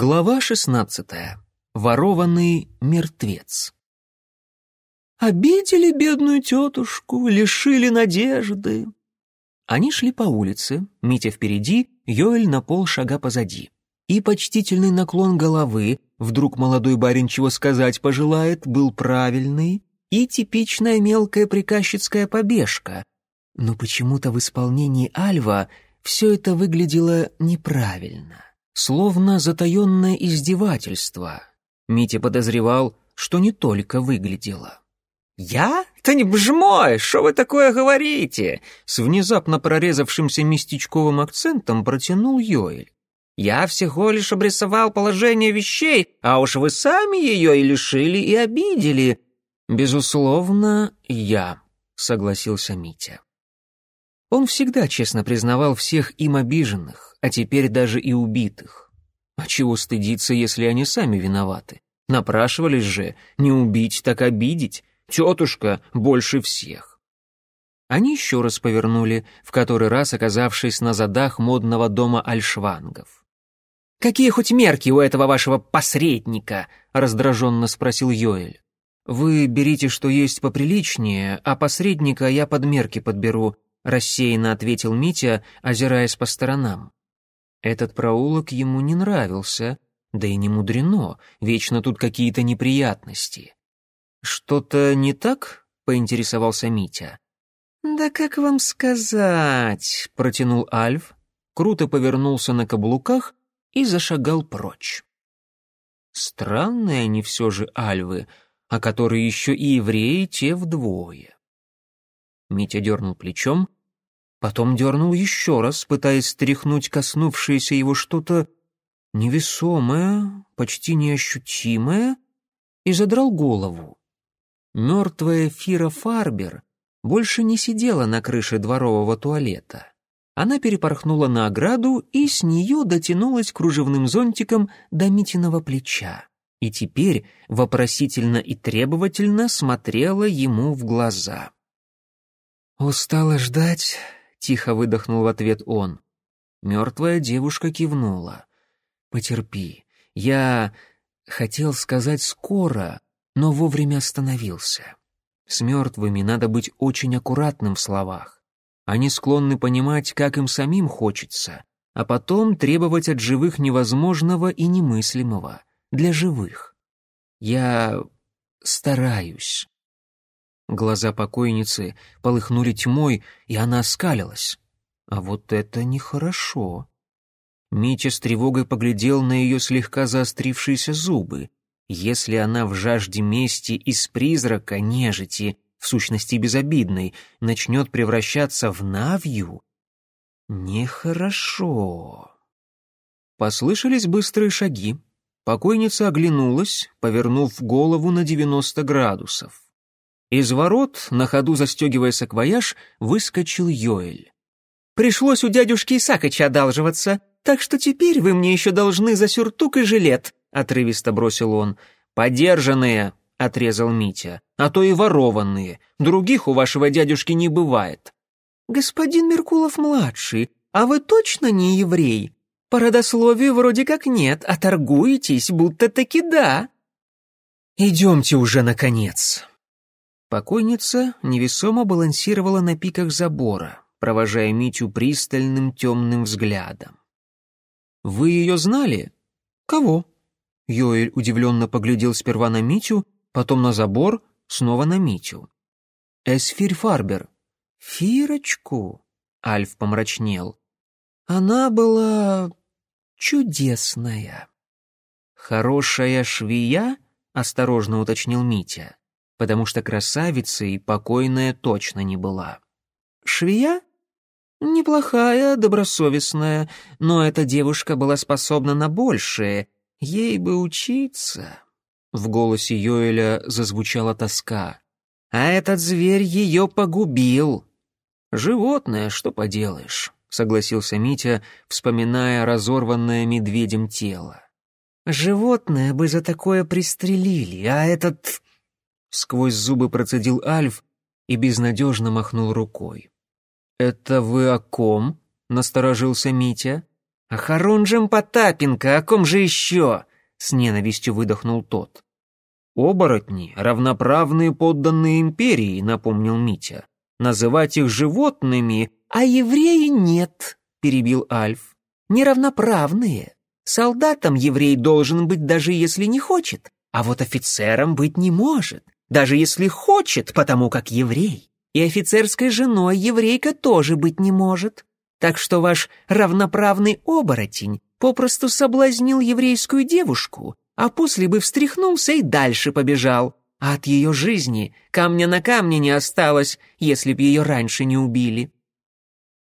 Глава шестнадцатая. Ворованный мертвец. Обидели бедную тетушку, лишили надежды. Они шли по улице, Митя впереди, Йоэль на полшага позади. И почтительный наклон головы, вдруг молодой барин чего сказать пожелает, был правильный, и типичная мелкая приказчицкая побежка. Но почему-то в исполнении Альва все это выглядело неправильно, словно затаенное издевательство. Митя подозревал, что не только выглядело. «Я? Да не бж мой, что вы такое говорите?» С внезапно прорезавшимся местечковым акцентом протянул Йоэль. «Я всего лишь обрисовал положение вещей, а уж вы сами ее и лишили, и обидели». «Безусловно, я», — согласился Митя. Он всегда честно признавал всех им обиженных, а теперь даже и убитых. А чего стыдиться, если они сами виноваты? Напрашивались же, не убить, так обидеть. Тетушка больше всех. Они еще раз повернули, в который раз оказавшись на задах модного дома альшвангов. «Какие хоть мерки у этого вашего посредника?» — раздраженно спросил Йоэль. «Вы берите, что есть поприличнее, а посредника я под мерки подберу», — рассеянно ответил Митя, озираясь по сторонам. Этот проулок ему не нравился, да и не мудрено, вечно тут какие-то неприятности. «Что-то не так?» — поинтересовался Митя. «Да как вам сказать?» — протянул Альф, круто повернулся на каблуках и зашагал прочь. Странные они все же альвы, а которые еще и евреи, те вдвое. Митя дернул плечом, потом дернул еще раз, пытаясь стряхнуть коснувшееся его что-то невесомое, почти неощутимое, и задрал голову. Мертвая Фира Фарбер больше не сидела на крыше дворового туалета. Она перепорхнула на ограду и с нее дотянулась кружевным зонтиком до Митиного плеча. И теперь вопросительно и требовательно смотрела ему в глаза. «Устала ждать?» — тихо выдохнул в ответ он. Мертвая девушка кивнула. «Потерпи. Я хотел сказать скоро, но вовремя остановился. С мертвыми надо быть очень аккуратным в словах. Они склонны понимать, как им самим хочется, а потом требовать от живых невозможного и немыслимого для живых. Я стараюсь. Глаза покойницы полыхнули тьмой, и она оскалилась. А вот это нехорошо. Митя с тревогой поглядел на ее слегка заострившиеся зубы. Если она в жажде мести из призрака нежити, в сущности безобидной, начнет превращаться в навью, нехорошо. Послышались быстрые шаги. Покойница оглянулась, повернув голову на 90 градусов. Из ворот, на ходу застегивая саквояж, выскочил Йоэль. «Пришлось у дядюшки Исакача одалживаться, так что теперь вы мне еще должны за сюртук и жилет», — отрывисто бросил он. «Подержанные», — отрезал Митя, — «а то и ворованные. Других у вашего дядюшки не бывает». «Господин Меркулов-младший, а вы точно не еврей? По родословию вроде как нет, а торгуетесь, будто таки да». «Идемте уже, наконец». Покойница невесомо балансировала на пиках забора, провожая Митю пристальным темным взглядом. «Вы ее знали?» «Кого?» Йоэль удивленно поглядел сперва на Митю, потом на забор, снова на Митю. «Эсфирь Фарбер». «Фирочку?» — Альф помрачнел. «Она была чудесная». «Хорошая швея?» — осторожно уточнил Митя, потому что красавицей покойная точно не была. «Швея?» «Неплохая, добросовестная, но эта девушка была способна на большее, Ей бы учиться. В голосе Йоэля зазвучала тоска. А этот зверь ее погубил. Животное, что поделаешь, согласился Митя, вспоминая разорванное медведем тело. Животное бы за такое пристрелили, а этот... Сквозь зубы процедил Альф и безнадежно махнул рукой. «Это вы о ком?» — насторожился Митя. «А Харунжем Потапенко, о ком же еще?» — с ненавистью выдохнул тот. «Оборотни — равноправные подданные империи», — напомнил Митя. «Называть их животными...» «А евреи нет», — перебил Альф. «Неравноправные. Солдатом еврей должен быть, даже если не хочет, а вот офицером быть не может, даже если хочет, потому как еврей. И офицерской женой еврейка тоже быть не может. Так что ваш равноправный оборотень попросту соблазнил еврейскую девушку, а после бы встряхнулся и дальше побежал. А от ее жизни камня на камне не осталось, если б ее раньше не убили.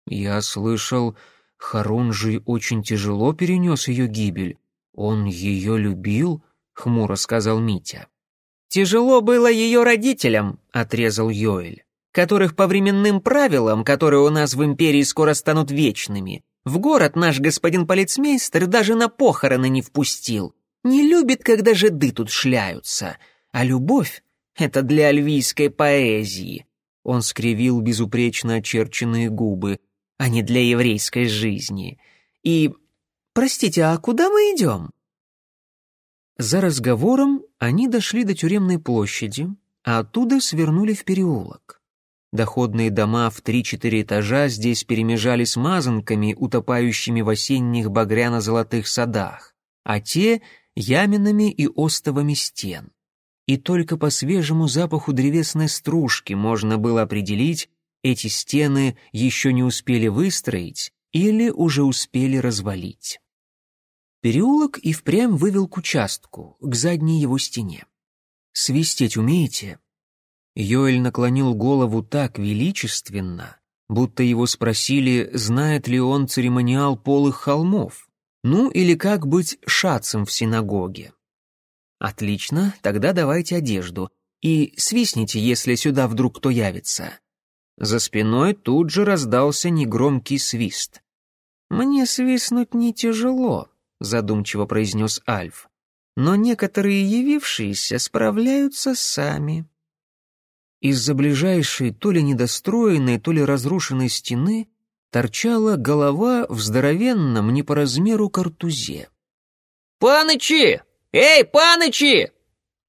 Я слышал, Харунжий очень тяжело перенес ее гибель. Он ее любил, хмуро сказал Митя. Тяжело было ее родителям, отрезал Йоэль, которых по временным правилам, которые у нас в империи скоро станут вечными, в город наш господин полицмейстер даже на похороны не впустил. Не любит, когда жиды тут шляются. А любовь — это для альвийской поэзии. Он скривил безупречно очерченные губы, а не для еврейской жизни. И... Простите, а куда мы идем? За разговором они дошли до тюремной площади, а оттуда свернули в переулок. Доходные дома в три-четыре этажа здесь перемежались мазанками, утопающими в осенних багряно-золотых садах, а те яминами и остовами стен. И только по свежему запаху древесной стружки можно было определить, эти стены еще не успели выстроить или уже успели развалить. Переулок и впрямь вывел к участку, к задней его стене. «Свистеть умеете?» Йоэль наклонил голову так величественно, будто его спросили, знает ли он церемониал полых холмов. Ну или как быть шацем в синагоге? Отлично, тогда давайте одежду. И свистните, если сюда вдруг кто явится. За спиной тут же раздался негромкий свист. «Мне свистнуть не тяжело», — задумчиво произнес Альф. «Но некоторые явившиеся справляются сами». Из-за ближайшей то ли недостроенной, то ли разрушенной стены торчала голова в здоровенном, не по размеру картузе. «Панычи! Эй, панычи!»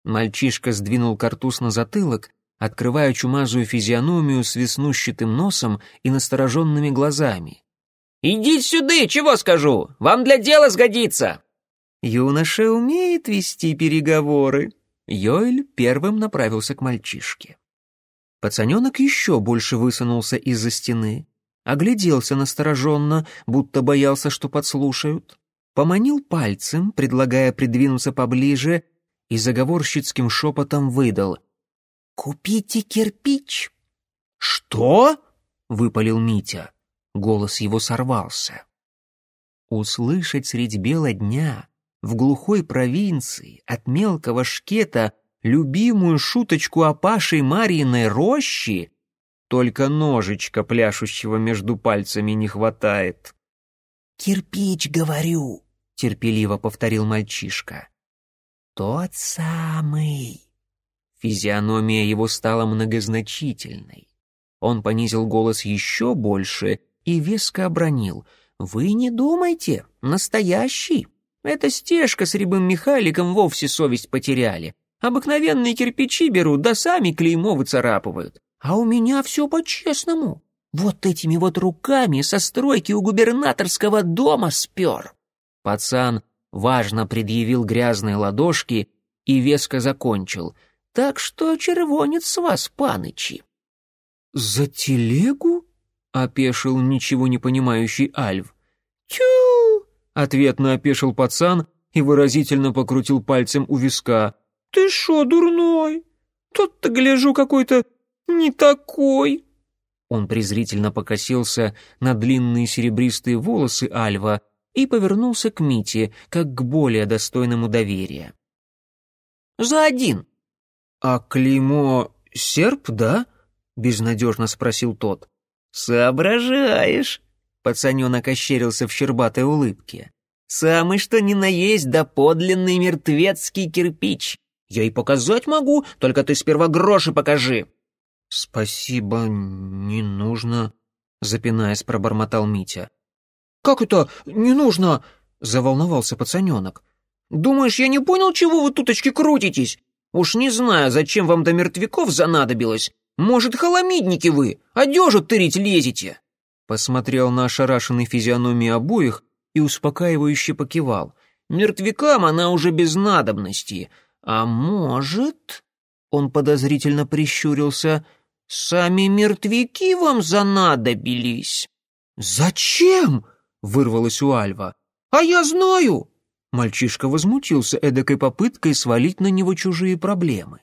Мальчишка сдвинул картуз на затылок, открывая чумазую физиономию с веснущатым носом и настороженными глазами. «Идите сюда, чего скажу! Вам для дела сгодится!» Юноша умеет вести переговоры. Йоэль первым направился к мальчишке. Пацаненок еще больше высунулся из-за стены огляделся настороженно, будто боялся, что подслушают, поманил пальцем, предлагая придвинуться поближе, и заговорщицким шепотом выдал «Купите кирпич». «Что?» — выпалил Митя. Голос его сорвался. Услышать средь бела дня в глухой провинции от мелкого шкета любимую шуточку о Паше Марьиной рощи только ножичка, пляшущего между пальцами, не хватает. «Кирпич, говорю», — терпеливо повторил мальчишка. «Тот самый». Физиономия его стала многозначительной. Он понизил голос еще больше и веско обронил. «Вы не думайте, настоящий. Эта стежка с рябым Михайликом вовсе совесть потеряли. Обыкновенные кирпичи берут, да сами клеймо выцарапывают. А у меня все по-честному. Вот этими вот руками со стройки у губернаторского дома спер. Пацан важно предъявил грязные ладошки и веско закончил. Так что червонец с вас, панычи. «За телегу?» — опешил ничего не понимающий Альв. «Тю!» — ответно опешил пацан и выразительно покрутил пальцем у виска. «Ты шо, дурной? Тут-то, гляжу, какой-то «Не такой!» Он презрительно покосился на длинные серебристые волосы Альва и повернулся к Мите, как к более достойному доверия. «За один!» «А клеймо серп, да?» — безнадежно спросил тот. «Соображаешь!» — пацаненок ощерился в щербатой улыбке. «Самый что ни на есть да подлинный мертвецкий кирпич. Я и показать могу, только ты сперва гроши покажи!» «Спасибо, не нужно», — запинаясь, пробормотал Митя. как это не нужно?» — заволновался пацаненок. «Думаешь, я не понял, чего вы туточки крутитесь? Уж не знаю, зачем вам до мертвяков занадобилось. Может, холомидники вы, одежу тырить лезете?» Посмотрел на ошарашенной физиономии обоих и успокаивающе покивал. «Мертвякам она уже без надобности. А может...» Он подозрительно прищурился. «Сами мертвяки вам занадобились?» «Зачем?» — вырвалось у Альва. «А я знаю!» Мальчишка возмутился эдакой попыткой свалить на него чужие проблемы.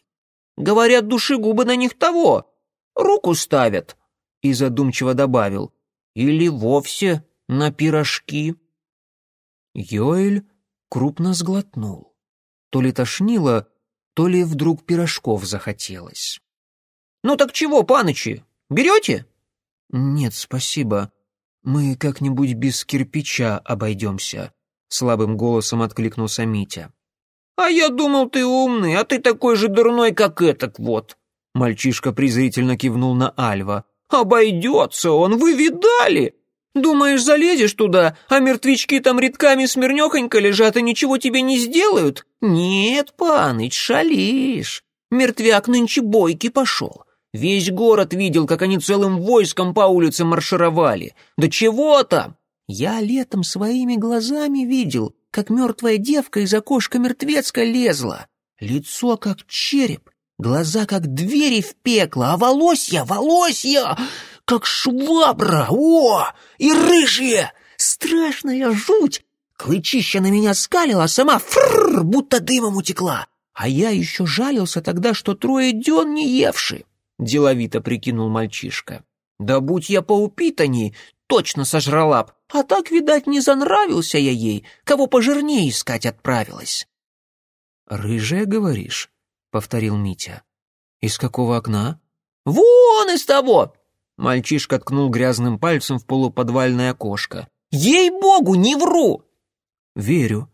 «Говорят, душегубы на них того, руку ставят!» И задумчиво добавил. «Или вовсе на пирожки!» Йоэль крупно сглотнул. То ли тошнило, то ли вдруг пирожков захотелось. «Ну так чего, панычи, берете?» «Нет, спасибо. Мы как-нибудь без кирпича обойдемся», — слабым голосом откликнулся Митя. «А я думал, ты умный, а ты такой же дурной, как этот вот». Мальчишка презрительно кивнул на Альва. «Обойдется он, вы видали? Думаешь, залезешь туда, а мертвячки там редками смирнёхонько лежат и ничего тебе не сделают? Нет, паныч, шалишь. Мертвяк нынче бойки пошел. Весь город видел, как они целым войском по улице маршировали. Да чего там? Я летом своими глазами видел, как мертвая девка из окошка мертвецка лезла. Лицо как череп, глаза как двери в пекло, а волосья, волосья как швабра, о, и рыжие, страшная жуть. Клычища на меня скалила, а сама фррр, будто дымом утекла. А я еще жалился тогда, что трое дён не евши, — деловито прикинул мальчишка. Да будь я поупитанней, точно сожрала б, а так, видать, не занравился я ей, кого пожирнее искать отправилась. «Рыжая, говоришь?» — повторил Митя. «Из какого окна?» «Вон из того! Мальчишка ткнул грязным пальцем в полуподвальное окошко. «Ей-богу, не вру!» «Верю».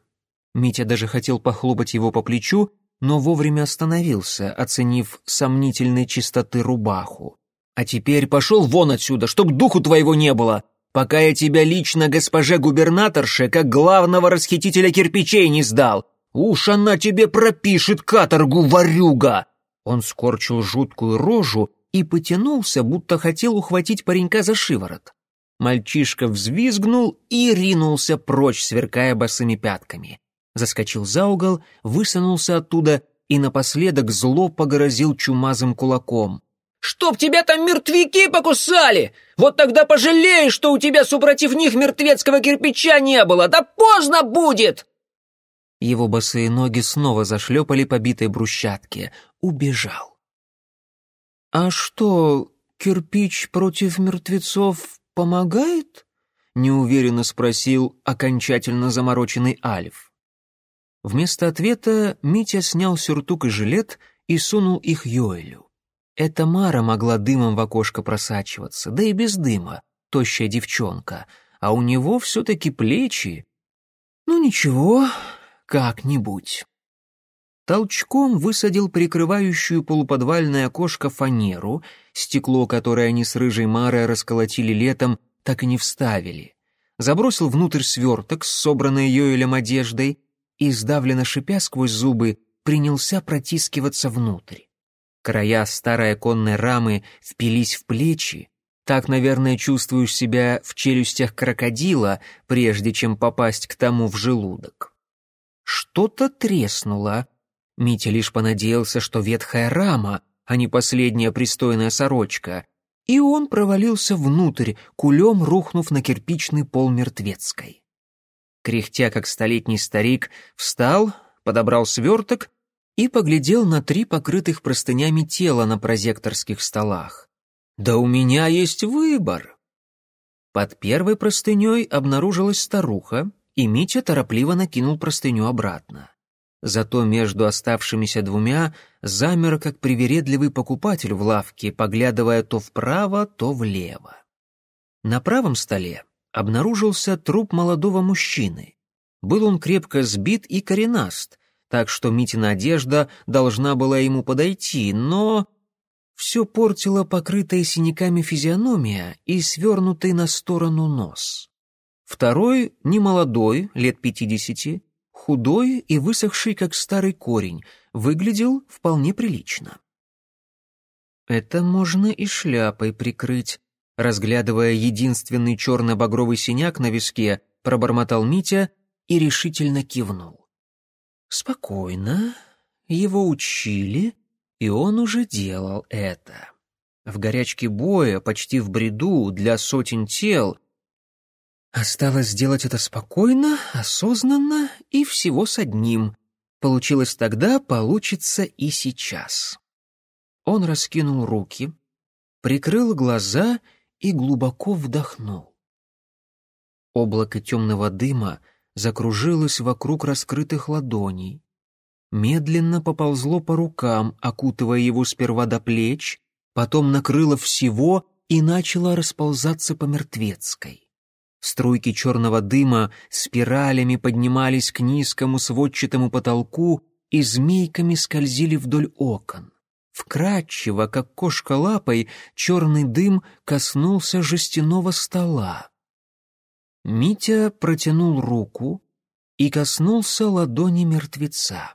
Митя даже хотел похлопать его по плечу, но вовремя остановился, оценив сомнительной чистоты рубаху. «А теперь пошел вон отсюда, чтоб духу твоего не было, пока я тебя лично госпоже губернаторше как главного расхитителя кирпичей не сдал. Уж она тебе пропишет каторгу, ворюга!» Он скорчил жуткую рожу и потянулся, будто хотел ухватить паренька за шиворот. Мальчишка взвизгнул и ринулся прочь, сверкая босыми пятками. Заскочил за угол, высунулся оттуда и напоследок зло погрозил чумазым кулаком. «Чтоб тебя там мертвяки покусали! Вот тогда пожалеешь, что у тебя супротив них мертвецкого кирпича не было! Да поздно будет!» Его босые ноги снова зашлепали по битой брусчатке. Убежал. «А что, кирпич против мертвецов помогает?» — неуверенно спросил окончательно замороченный Альф. Вместо ответа Митя снял сюртук и жилет и сунул их Йоэлю. Эта Мара могла дымом в окошко просачиваться, да и без дыма, тощая девчонка, а у него все-таки плечи. Ну ничего, как-нибудь толчком высадил прикрывающую полуподвальное окошко фанеру, стекло, которое они с рыжей Марой расколотили летом, так и не вставили. Забросил внутрь сверток с собранной Йоэлем одеждой и, сдавленно шипя сквозь зубы, принялся протискиваться внутрь. Края старой оконной рамы впились в плечи, так, наверное, чувствуешь себя в челюстях крокодила, прежде чем попасть к тому в желудок. Что-то треснуло, Митя лишь понадеялся, что ветхая рама, а не последняя пристойная сорочка, и он провалился внутрь, кулем рухнув на кирпичный пол мертвецкой. Кряхтя, как столетний старик, встал, подобрал сверток и поглядел на три покрытых простынями тела на прозекторских столах. «Да у меня есть выбор!» Под первой простыней обнаружилась старуха, и Митя торопливо накинул простыню обратно. Зато между оставшимися двумя замер, как привередливый покупатель в лавке, поглядывая то вправо, то влево. На правом столе обнаружился труп молодого мужчины. Был он крепко сбит и коренаст, так что Митина одежда должна была ему подойти, но... Все портило покрытая синяками физиономия и свернутый на сторону нос. Второй, немолодой, лет пятидесяти, худой и высохший, как старый корень, выглядел вполне прилично. Это можно и шляпой прикрыть, разглядывая единственный черно-багровый синяк на виске, пробормотал Митя и решительно кивнул. Спокойно, его учили, и он уже делал это. В горячке боя, почти в бреду, для сотен тел. Осталось сделать это спокойно, осознанно и всего с одним. Получилось тогда, получится и сейчас. Он раскинул руки, прикрыл глаза и глубоко вдохнул. Облако темного дыма закружилось вокруг раскрытых ладоней, медленно поползло по рукам, окутывая его сперва до плеч, потом накрыло всего и начало расползаться по мертвецкой. Струйки черного дыма спиралями поднимались к низкому сводчатому потолку и змейками скользили вдоль окон. Вкрадчиво, как кошка лапой, черный дым коснулся жестяного стола. Митя протянул руку и коснулся ладони мертвеца.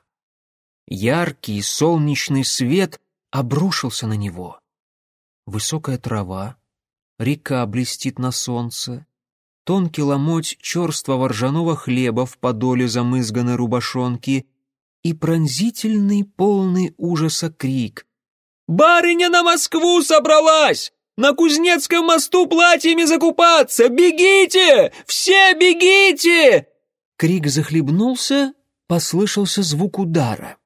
Яркий солнечный свет обрушился на него. Высокая трава, река блестит на солнце, тонкий ломоть черствого ржаного хлеба в подоле замызганной рубашонки и пронзительный, полный ужаса крик. «Барыня на Москву собралась! На Кузнецком мосту платьями закупаться! Бегите! Все бегите!» Крик захлебнулся, послышался звук удара.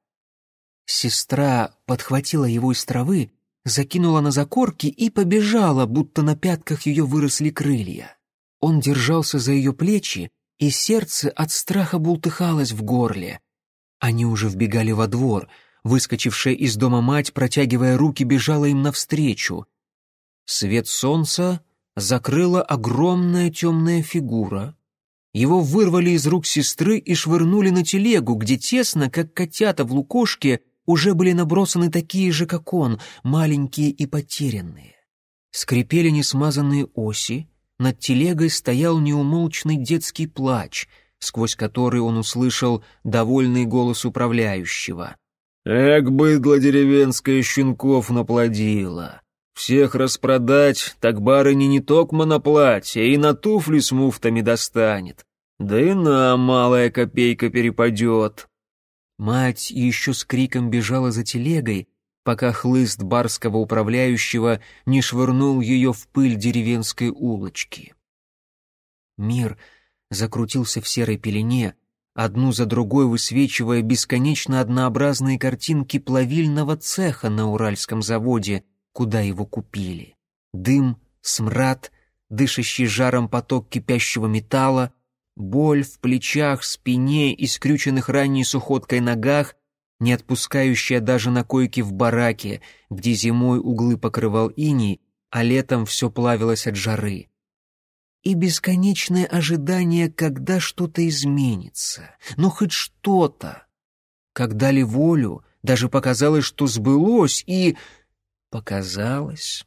Сестра подхватила его из травы, закинула на закорки и побежала, будто на пятках ее выросли крылья. Он держался за ее плечи, и сердце от страха бултыхалось в горле. Они уже вбегали во двор. Выскочившая из дома мать, протягивая руки, бежала им навстречу. Свет солнца закрыла огромная темная фигура. Его вырвали из рук сестры и швырнули на телегу, где тесно, как котята в лукошке, уже были набросаны такие же, как он, маленькие и потерянные. Скрипели несмазанные оси, над телегой стоял неумолчный детский плач, сквозь который он услышал довольный голос управляющего. «Эк, быдло деревенское щенков наплодила! Всех распродать, так барыни не токмо на платье, и на туфли с муфтами достанет. Да и нам малая копейка перепадет». Мать еще с криком бежала за телегой, пока хлыст барского управляющего не швырнул ее в пыль деревенской улочки. Мир закрутился в серой пелене, одну за другой высвечивая бесконечно однообразные картинки плавильного цеха на Уральском заводе, куда его купили. Дым, смрад, дышащий жаром поток кипящего металла, боль в плечах, спине и скрюченных ранней сухоткой ногах, не отпускающая даже на койке в бараке, где зимой углы покрывал иней, а летом все плавилось от жары. И бесконечное ожидание, когда что-то изменится, ну хоть что-то. Когда ли волю, даже показалось, что сбылось, и... Показалось.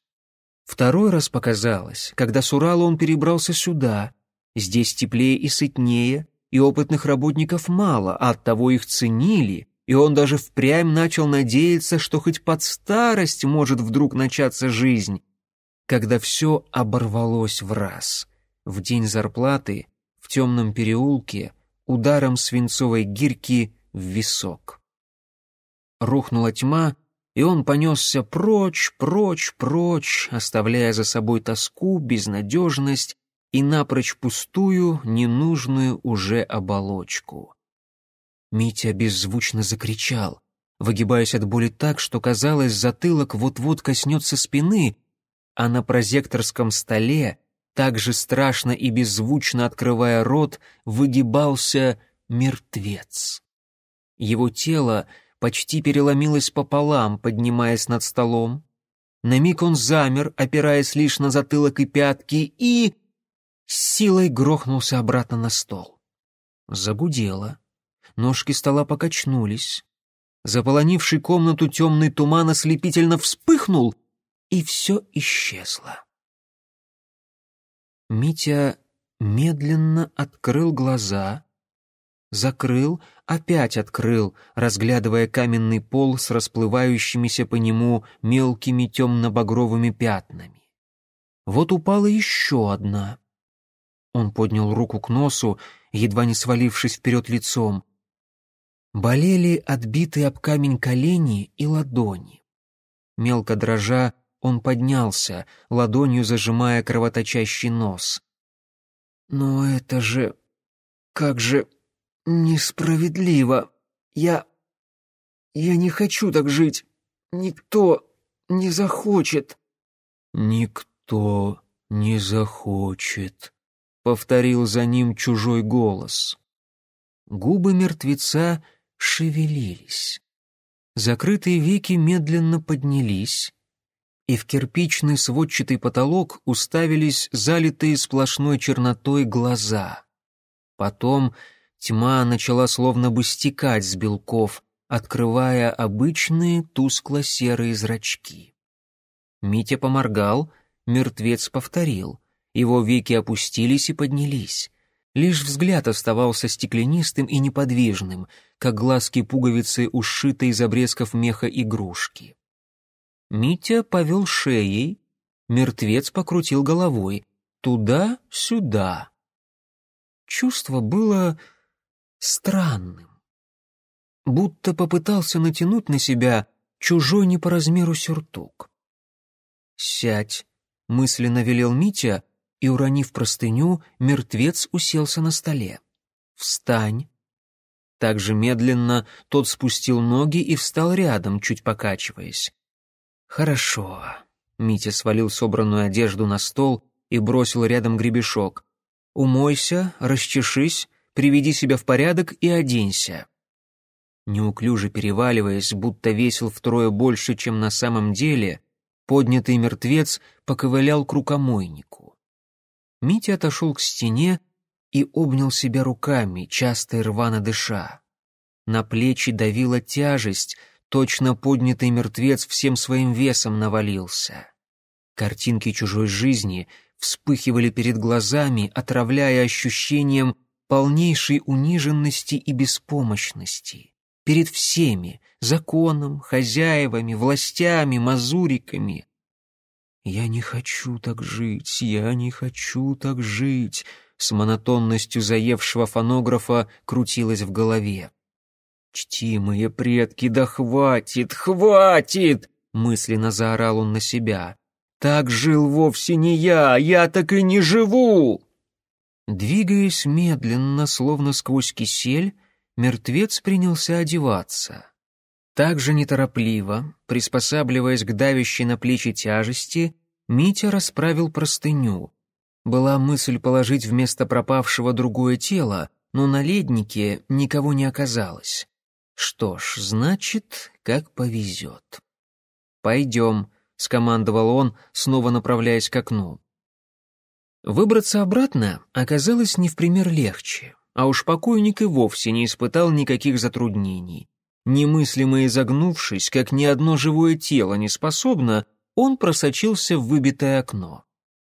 Второй раз показалось, когда с Урала он перебрался сюда — Здесь теплее и сытнее, и опытных работников мало, а оттого их ценили, и он даже впрямь начал надеяться, что хоть под старость может вдруг начаться жизнь, когда все оборвалось в раз. В день зарплаты, в темном переулке, ударом свинцовой гирьки в висок. Рухнула тьма, и он понесся прочь, прочь, прочь, оставляя за собой тоску, безнадежность и напрочь пустую, ненужную уже оболочку. Митя беззвучно закричал, выгибаясь от боли так, что казалось, затылок вот-вот коснется спины, а на прозекторском столе, так же страшно и беззвучно открывая рот, выгибался мертвец. Его тело почти переломилось пополам, поднимаясь над столом. На миг он замер, опираясь лишь на затылок и пятки, и с силой грохнулся обратно на стол. Загудело. Ножки стола покачнулись. Заполонивший комнату темный туман ослепительно вспыхнул, и все исчезло. Митя медленно открыл глаза, закрыл, опять открыл, разглядывая каменный пол с расплывающимися по нему мелкими темно-багровыми пятнами. Вот упала еще одна. Он поднял руку к носу, едва не свалившись вперед лицом. Болели отбитые об камень колени и ладони. Мелко дрожа, он поднялся, ладонью зажимая кровоточащий нос. «Но это же... как же несправедливо! Я... я не хочу так жить! Никто не захочет!» «Никто не захочет», — повторил за ним чужой голос. Губы мертвеца шевелились. Закрытые веки медленно поднялись, и в кирпичный сводчатый потолок уставились залитые сплошной чернотой глаза. Потом тьма начала словно бы стекать с белков, открывая обычные тускло-серые зрачки. Митя поморгал, мертвец повторил. Его веки опустились и поднялись. Лишь взгляд оставался стеклянистым и неподвижным, как глазки пуговицы, ушитой из обрезков меха игрушки. Митя повел шеей, мертвец покрутил головой. Туда-сюда. Чувство было странным. Будто попытался натянуть на себя чужой не по размеру сюртук. «Сядь», — мысленно велел Митя, и, уронив простыню, мертвец уселся на столе. «Встань». Так же медленно тот спустил ноги и встал рядом, чуть покачиваясь. «Хорошо». Митя свалил собранную одежду на стол и бросил рядом гребешок. «Умойся, расчешись, приведи себя в порядок и оденься». Неуклюже переваливаясь, будто весил втрое больше, чем на самом деле, поднятый мертвец поковылял к рукомойнику. Митя отошел к стене и обнял себя руками, часто и рвано дыша. На плечи давила тяжесть — Точно поднятый мертвец всем своим весом навалился. Картинки чужой жизни вспыхивали перед глазами, отравляя ощущением полнейшей униженности и беспомощности. Перед всеми — законом, хозяевами, властями, мазуриками. «Я не хочу так жить, я не хочу так жить», — с монотонностью заевшего фонографа крутилось в голове. «Чтимые предки, да хватит, хватит!» — мысленно заорал он на себя. «Так жил вовсе не я, я так и не живу!» Двигаясь медленно, словно сквозь кисель, мертвец принялся одеваться. Так же неторопливо, приспосабливаясь к давящей на плечи тяжести, Митя расправил простыню. Была мысль положить вместо пропавшего другое тело, но на леднике никого не оказалось. Что ж, значит, как повезет. «Пойдем», — скомандовал он, снова направляясь к окну. Выбраться обратно оказалось не в пример легче, а уж покойник и вовсе не испытал никаких затруднений. Немыслимо изогнувшись, как ни одно живое тело не способно, он просочился в выбитое окно.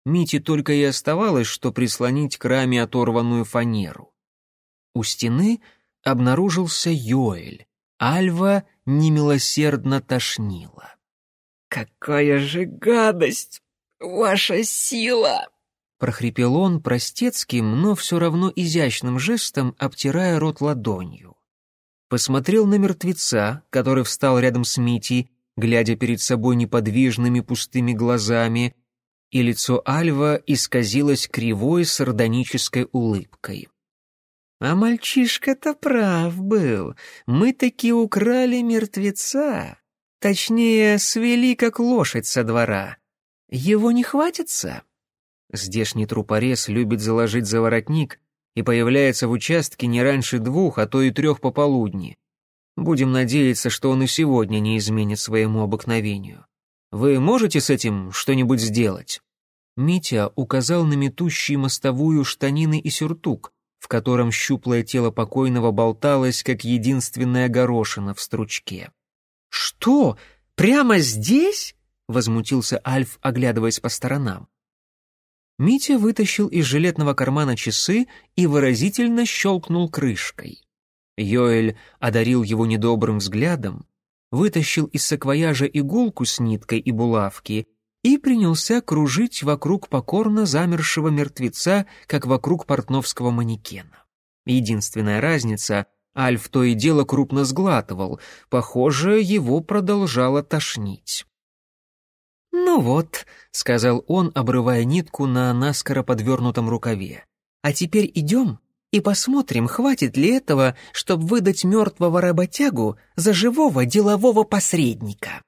Мите только и оставалось, что прислонить к раме оторванную фанеру. У стены — обнаружился Йоэль. Альва немилосердно тошнила. «Какая же гадость! Ваша сила!» Прохрипел он простецким, но все равно изящным жестом, обтирая рот ладонью. Посмотрел на мертвеца, который встал рядом с Митей, глядя перед собой неподвижными пустыми глазами, и лицо Альва исказилось кривой сардонической улыбкой. А мальчишка-то прав был. Мы таки украли мертвеца. Точнее, свели как лошадь со двора. Его не хватится? Здешний трупорез любит заложить за воротник и появляется в участке не раньше двух, а то и трех пополудни. Будем надеяться, что он и сегодня не изменит своему обыкновению. Вы можете с этим что-нибудь сделать?» Митя указал на метущий мостовую штанины и сюртук, в котором щуплое тело покойного болталось, как единственная горошина в стручке. «Что? Прямо здесь?» — возмутился Альф, оглядываясь по сторонам. Митя вытащил из жилетного кармана часы и выразительно щелкнул крышкой. Йоэль одарил его недобрым взглядом, вытащил из саквояжа иголку с ниткой и булавки и принялся кружить вокруг покорно замершего мертвеца, как вокруг портновского манекена. Единственная разница — Альф то и дело крупно сглатывал, похоже, его продолжало тошнить. «Ну вот», — сказал он, обрывая нитку на наскоро подвернутом рукаве. «А теперь идем и посмотрим, хватит ли этого, чтобы выдать мертвого работягу за живого делового посредника».